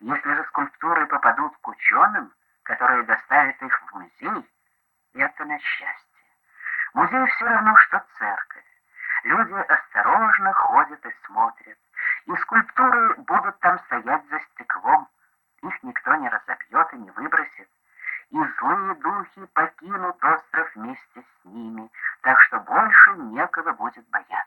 Если же скульптуры попадут к ученым, которые доставят их в музей, это на счастье. Музей все равно, что церковь. Люди осторожно ходят и смотрят, и скульптуры будут там стоять за стеклом, их никто не разобьет и не выбросит, и злые духи покинут остров вместе с ними, так что больше некого будет бояться.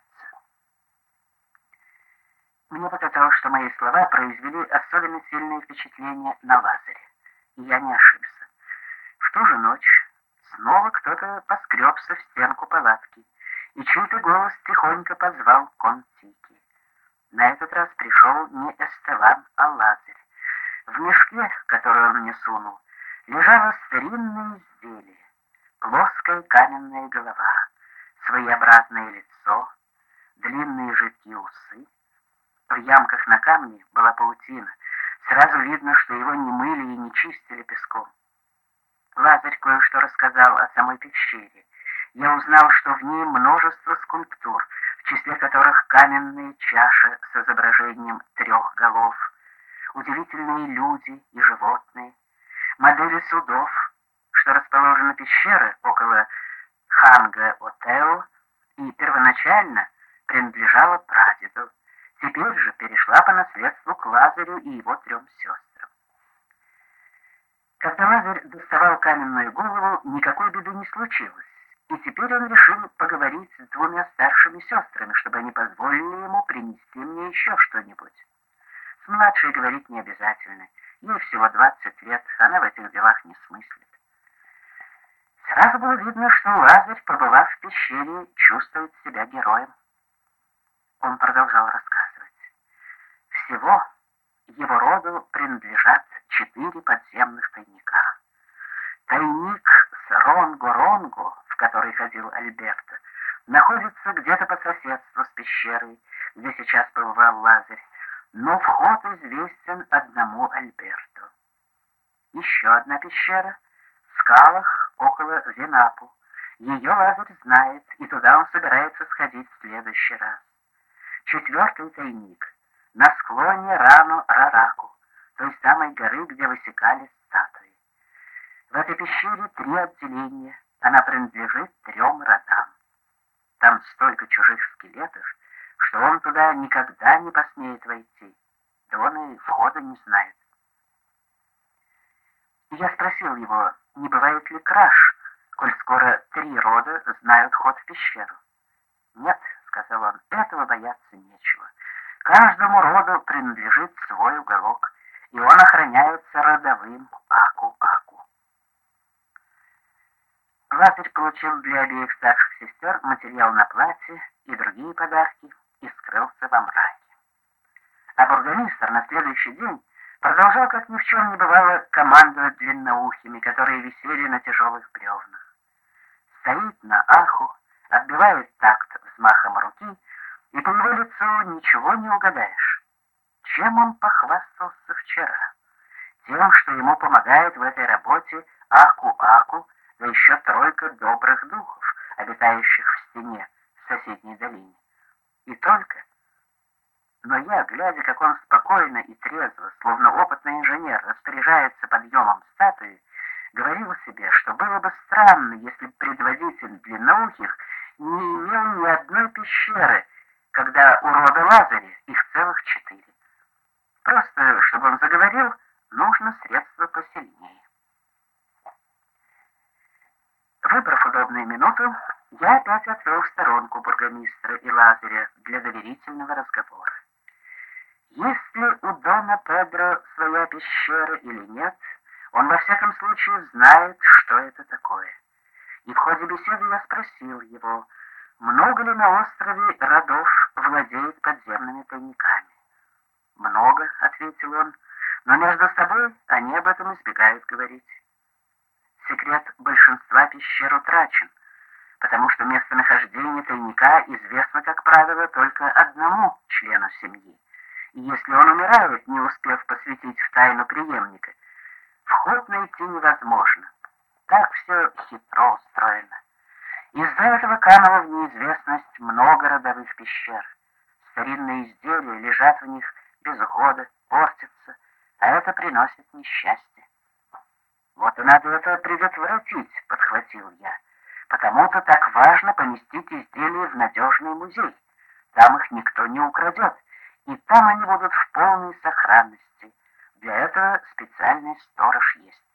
Мне показалось, что мои слова произвели особенно сильное впечатление на Лазаре, и я не ошибся. В ту же ночь снова кто-то поскребся в стенку палатки, и чей-то голос тихонько позвал Контики. На этот раз пришел не Эстеван, а Лазарь. В мешке, который он мне сунул, лежало старинное изделие, плоская каменная голова, своеобразное лицо, длинные жидкие усы, в ямках на камне была паутина. Сразу видно, что его не мыли и не чистили песком. Лазарь кое-что рассказал о самой пещере. Я узнал, что в ней множество скульптур, в числе которых каменные чаши с изображением трех голов, удивительные люди и животные, модели судов, что расположена пещера около Ханга-Отео и первоначально принадлежала прадеду теперь же перешла по наследству к Лазарю и его трем сестрам. Когда Лазарь доставал каменную голову, никакой беды не случилось, и теперь он решил поговорить с двумя старшими сестрами, чтобы они позволили ему принести мне еще что-нибудь. С младшей говорить не обязательно, ей всего 20 лет, она в этих делах не смыслит. Сразу было видно, что Лазарь, побывав в пещере, чувствует себя героем. Он продолжал рассказывать. Всего его роду принадлежат четыре подземных тайника. Тайник с Ронго-Ронго, в который ходил Альберто, находится где-то по соседству с пещерой, где сейчас побывал Лазарь, но вход известен одному Альберту. Еще одна пещера в скалах около Винапу. Ее Лазарь знает, и туда он собирается сходить в следующий раз. Четвертый тайник на склоне Рану Рараку, той самой горы, где высекали статуи. В этой пещере три отделения, она принадлежит трем родам. Там столько чужих скелетов, что он туда никогда не посмеет войти, да он и входа не знает. Я спросил его, не бывает ли краж, коль скоро три рода знают ход в пещеру. Нет, сказал он, этого бояться нечего. Каждому роду принадлежит свой уголок, и он охраняется родовым Аку-Аку. Лазарь получил для обеих старших сестер материал на платье и другие подарки и скрылся во мраке. А бургомистр на следующий день продолжал, как ни в чем не бывало, командовать длинноухими, которые висели на тяжелых бревнах. Стоит на аху, отбивает такт взмахом руки, и по его лицу ничего не угадаешь. Чем он похвастался вчера? Тем, что ему помогает в этой работе Аку-Аку, да еще тройка добрых духов, обитающих в стене в соседней долине. И только. Но я, глядя, как он спокойно и трезво, словно опытный инженер, распоряжается подъемом статуи, говорил себе, что было бы странно, если предводитель длинноухих не имел ни одной пещеры, когда у рода Лазаря их целых четыре. Просто, чтобы он заговорил, нужно средство посильнее. Выбрав удобную минуту, я опять отвел в сторонку бургомистра и Лазаря для доверительного разговора. Если у Дона Педро своя пещера или нет, он во всяком случае знает, что это такое. И в ходе беседы я спросил его, много ли на острове родов владеет подземными тайниками. «Много», — ответил он, — «но между собой они об этом избегают говорить». Секрет большинства пещер утрачен, потому что местонахождение тайника известно, как правило, только одному члену семьи. И если он умирает, не успев посвятить в тайну преемника, вход найти невозможно. Так все хитро устроено. Из-за этого кануло в неизвестность много родовых пещер. Старинные изделия лежат в них без ухода, портятся, а это приносит несчастье. Надо это предотвратить, подхватил я. Потому-то так важно поместить изделия в надежный музей. Там их никто не украдет, и там они будут в полной сохранности. Для этого специальный сторож есть.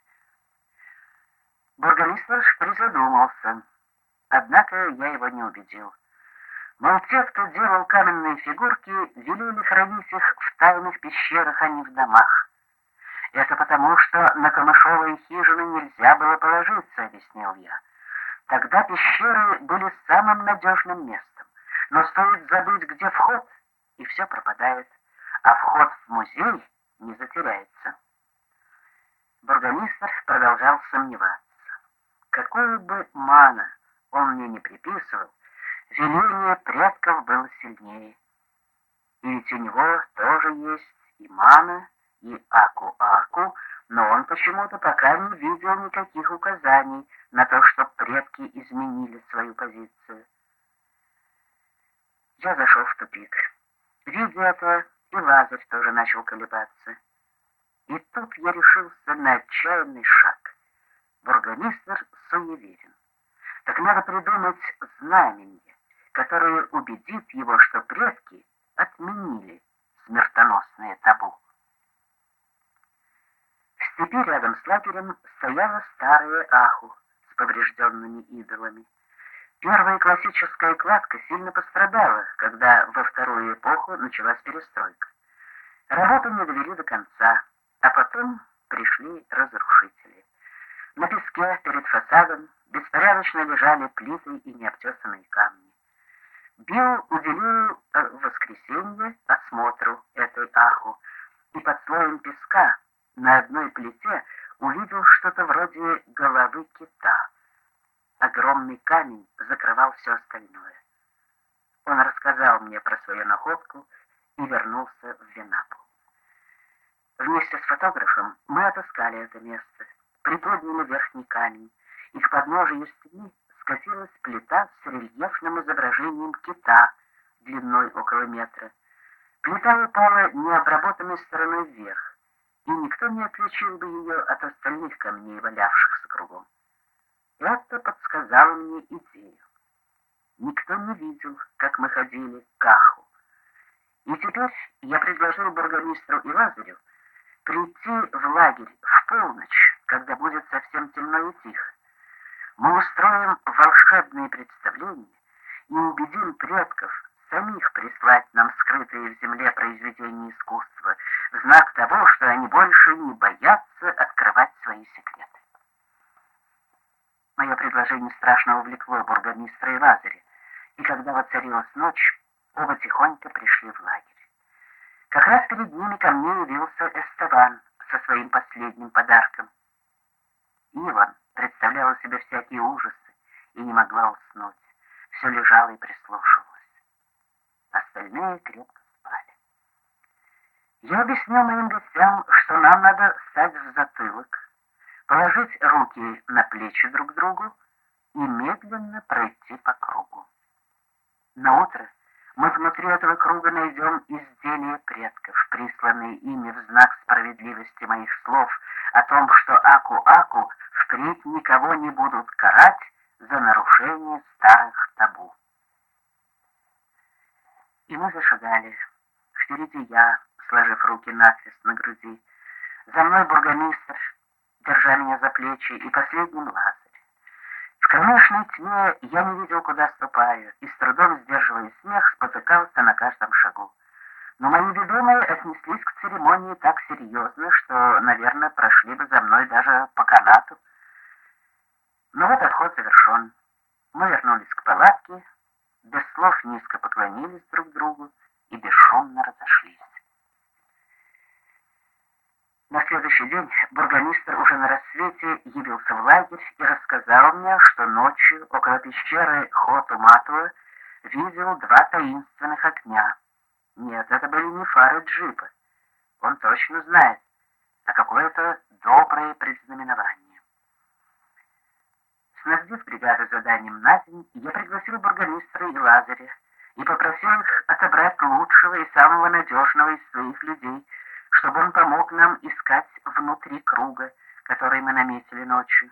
Бургомистр призадумался, однако я его не убедил. Мол, те, кто делал каменные фигурки, велели хранить их в тайных пещерах, а не в домах. Это потому, что на камышовые хижины нельзя было положиться, объяснил я. Тогда пещеры были самым надежным местом. Но стоит забыть, где вход, и все пропадает, а вход в музей не затеряется. Бургомистр продолжал сомневаться. Какую бы мана он мне не приписывал, веление предков было сильнее. И ведь у него тоже есть и мана, и аку-аку, но он почему-то пока не видел никаких указаний на то, что предки изменили свою позицию. Я зашел в тупик. Видя это, и Лазарь тоже начал колебаться. И тут я решился на отчаянный шаг. Бургомистр суеверен. Так надо придумать знамение, которое убедит его, что предки отменили смертоносное табу. В степи рядом с лагерем стояла старая аху с поврежденными идолами. Первая классическая кладка сильно пострадала, когда во вторую эпоху началась перестройка. Работу не довели до конца, а потом пришли разрушители. На песке перед фасадом беспорядочно лежали плиты и необтесанные камни. Билл уделил э, воскресенье осмотру этой аху, и под слоем песка плите увидел что-то вроде головы кита. Огромный камень закрывал все остальное. Он рассказал мне про свою находку и вернулся в Венапу. Вместе с фотографом мы отыскали это место, приподняли верхний камень, и к подножию стены скатилась плита с рельефным изображением кита длиной около метра. Плита упала необработанной стороной вверх, и никто не отличил бы ее от остальных камней, валявшихся кругом. Это подсказало мне идею. Никто не видел, как мы ходили к Каху. И теперь я предложил бургомистру и Лазарю прийти в лагерь в полночь, когда будет совсем темно и тихо. Мы устроим волшебные представления и убедим предков самих прислать нам скрытые в земле произведения искусства, в знак того, что они больше не боятся открывать свои секреты. Мое предложение страшно увлекло бургомистра и Лазаря, и когда воцарилась ночь, оба тихонько пришли в лагерь. Как раз перед ними ко мне явился Эстеван со своим последним подарком. Иван представляла себе всякие ужасы и не могла уснуть. Все лежала и прислушивалась. Остальные крепко спали. Я объяснил моим гостям, что нам надо стать в затылок, положить руки на плечи друг другу и медленно пройти по кругу. На утро мы внутри этого круга найдем изделия предков, присланные ими в знак справедливости моих слов о том, что Аку-Аку впредь никого не будут карать за нарушение старых табу. И мы зашагали. Впереди я, сложив руки накрест на груди. За мной бургомистр, держа меня за плечи, и последним Лазарь. В кромешной тьме я не видел, куда ступаю, и с трудом сдерживая смех, спотыкался на каждом шагу. Но мои ведомые отнеслись к церемонии так серьезно, что, наверное, прошли бы за мной даже по канату. Но вот отход завершен. Мы вернулись к палатке, без слов низко поклонились друг другу и бесшумно разошлись. На следующий день бургомистр уже на рассвете явился в лагерь и рассказал мне, что ночью около пещеры Хоту-Матуа видел два таинственных огня. Нет, это были не фары джипа. Он точно знает, а какое-то доброе предзнаменование. Снабдив бригаду заданием на день, я пригласил бургомистра и Лазаря и попросил их отобрать лучшего и самого надежного из своих людей, чтобы он помог нам искать внутри круга, который мы наметили ночью.